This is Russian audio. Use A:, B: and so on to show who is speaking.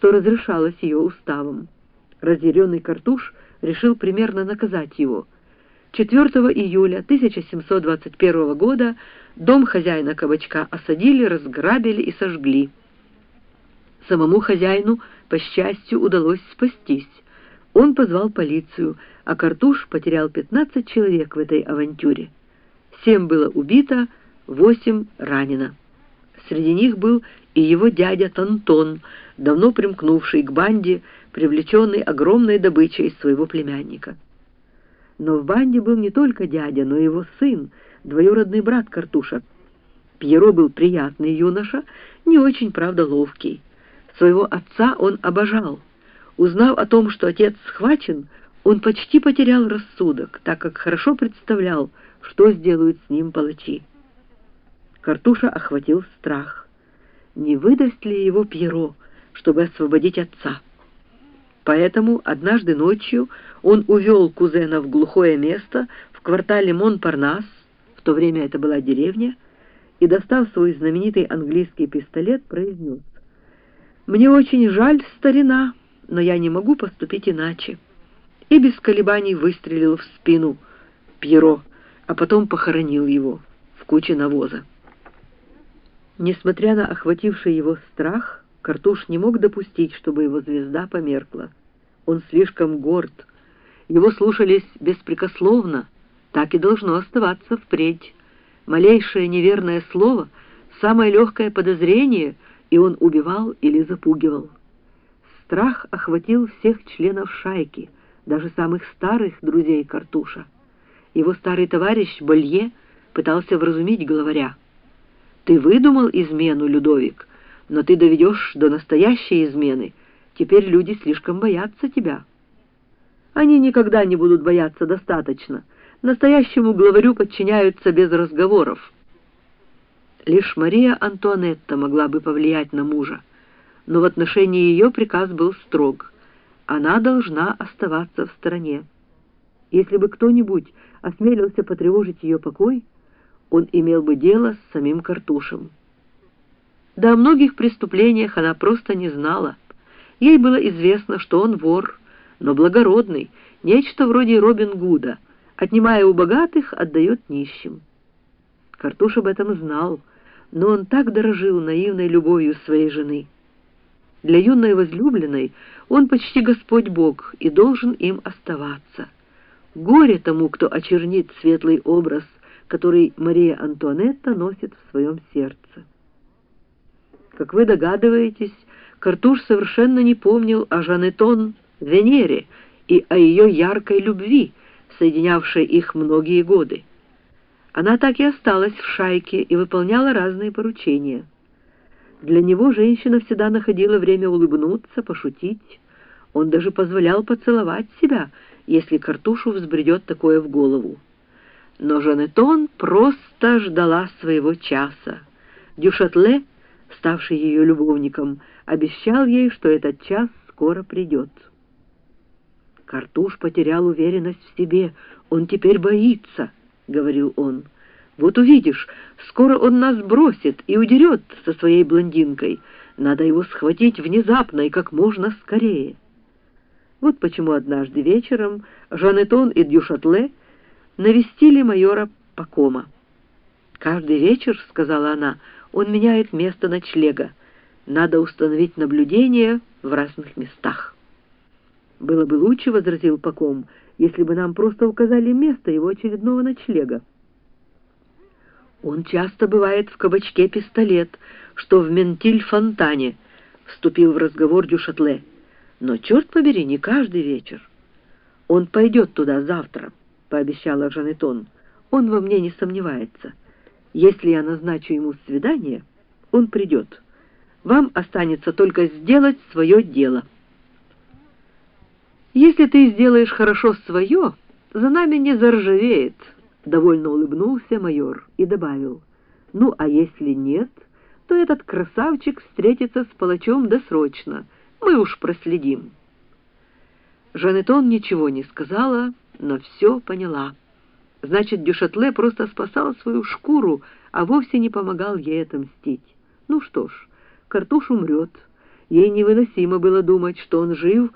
A: что разрешалось ее уставом. Разъяренный Картуш решил примерно наказать его. 4 июля 1721 года дом хозяина кабачка осадили, разграбили и сожгли. Самому хозяину, по счастью, удалось спастись. Он позвал полицию, а Картуш потерял 15 человек в этой авантюре. Семь было убито, восемь ранено. Среди них был и его дядя Тантон, давно примкнувший к банде, привлеченный огромной добычей своего племянника. Но в банде был не только дядя, но и его сын, двоюродный брат Картуша. Пьеро был приятный юноша, не очень, правда, ловкий. Своего отца он обожал. Узнав о том, что отец схвачен, он почти потерял рассудок, так как хорошо представлял, что сделают с ним палачи. Картуша охватил страх. Не выдаст ли его Пьеро, чтобы освободить отца? Поэтому однажды ночью он увел кузена в глухое место в квартале Монпарнас, в то время это была деревня, и, достав свой знаменитый английский пистолет, произнес «Мне очень жаль, старина, но я не могу поступить иначе» и без колебаний выстрелил в спину Пьеро, а потом похоронил его в куче навоза. Несмотря на охвативший его страх, Картуш не мог допустить, чтобы его звезда померкла. Он слишком горд. Его слушались беспрекословно, так и должно оставаться впредь. Малейшее неверное слово, самое легкое подозрение, и он убивал или запугивал. Страх охватил всех членов шайки, даже самых старых друзей Картуша. Его старый товарищ Болье пытался вразумить главаря. «Ты выдумал измену, Людовик, но ты доведешь до настоящей измены. Теперь люди слишком боятся тебя». «Они никогда не будут бояться достаточно. Настоящему главарю подчиняются без разговоров». Лишь Мария Антуанетта могла бы повлиять на мужа, но в отношении ее приказ был строг. Она должна оставаться в стороне. Если бы кто-нибудь осмелился потревожить ее покой, он имел бы дело с самим Картушем. Да о многих преступлениях она просто не знала. Ей было известно, что он вор, но благородный, нечто вроде Робин Гуда, отнимая у богатых, отдает нищим. Картуш об этом знал, но он так дорожил наивной любовью своей жены. Для юной возлюбленной он почти Господь Бог и должен им оставаться. Горе тому, кто очернит светлый образ, который Мария Антуанетта носит в своем сердце. Как вы догадываетесь, Картуш совершенно не помнил о Жанетон Венере и о ее яркой любви, соединявшей их многие годы. Она так и осталась в шайке и выполняла разные поручения. Для него женщина всегда находила время улыбнуться, пошутить. Он даже позволял поцеловать себя — если Картушу взбредет такое в голову. Но Жанетон просто ждала своего часа. Дюшатле, ставший ее любовником, обещал ей, что этот час скоро придет. Картуш потерял уверенность в себе. «Он теперь боится», — говорил он. «Вот увидишь, скоро он нас бросит и удерет со своей блондинкой. Надо его схватить внезапно и как можно скорее». Вот почему однажды вечером Жанетон и Дюшатле навестили майора Пакома. «Каждый вечер, — сказала она, — он меняет место ночлега. Надо установить наблюдение в разных местах». «Было бы лучше, — возразил Паком, — если бы нам просто указали место его очередного ночлега». «Он часто бывает в кабачке «Пистолет», что в Ментиль-Фонтане», — вступил в разговор Дюшатле. Но, черт побери, не каждый вечер. Он пойдет туда завтра, — пообещала Жанетон. Он во мне не сомневается. Если я назначу ему свидание, он придет. Вам останется только сделать свое дело. Если ты сделаешь хорошо свое, за нами не заржавеет, — довольно улыбнулся майор и добавил. Ну, а если нет, то этот красавчик встретится с палачом досрочно — мы уж проследим». Жанетон ничего не сказала, но все поняла. Значит, Дюшатле просто спасал свою шкуру, а вовсе не помогал ей отомстить. Ну что ж, Картуш умрет, Ей невыносимо было думать, что он жив,